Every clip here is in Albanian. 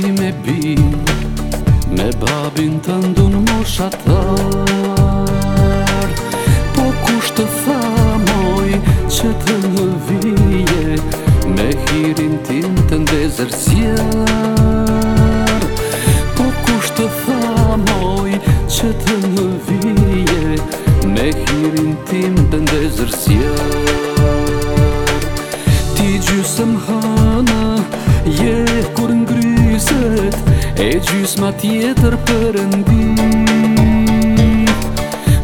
ti me bi Me babin të ndunë moshatar Po kusht të thamoj që të më vije Me hirin tim të ndezër Sjar Po kusht të thamoj që të më vije Me hirin tim të ndezër Sjar Ti gjysëm hana, je kur nga gjysët E gjysma tjetër për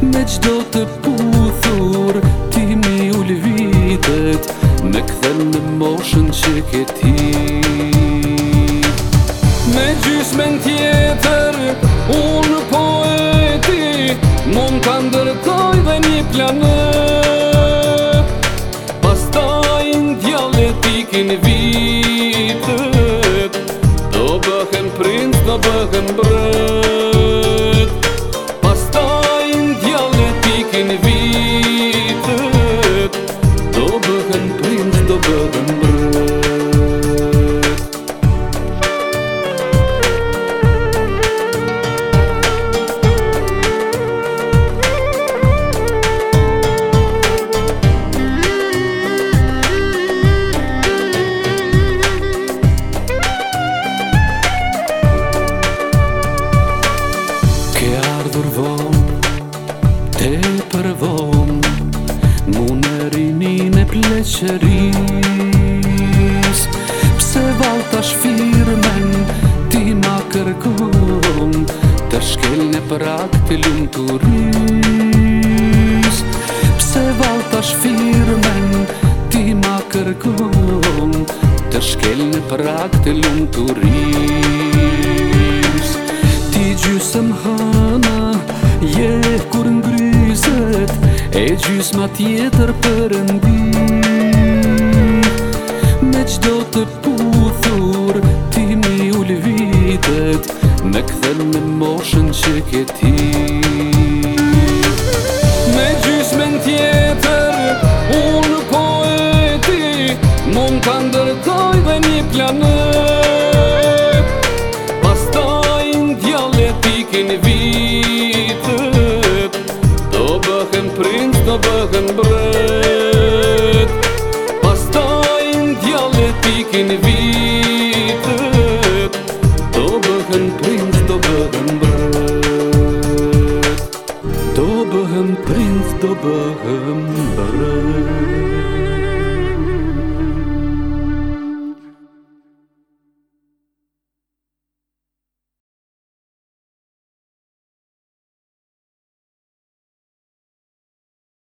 Me qdo të puthur Ti mi u lëvitet Me këthen në moshën që këti Me gjysë me tjetër Unë po e ti Mon të ndërtoj dhe një planet Pas ta i në i kënë bugum bugum. përvon Te përvon Mu në rinin e pleqëris Pse val të shfirmen Ti ma kërkun Të shkel në prak të lumë të Pse val të shfirmen Ti ma kërkun Të shkel në prak të lumë të gjysëm hana Je kur në E gjysë ma tjetër për Me qdo të puthur Ti mi u lëvitet Me këthën me moshën që këti Në vitëp, do bëhem prins, do bëhem bret Pas ta i në djallë tik në vitëp Do bëhem prins, do bëhem bret Do bëhem prins, do bëhem bret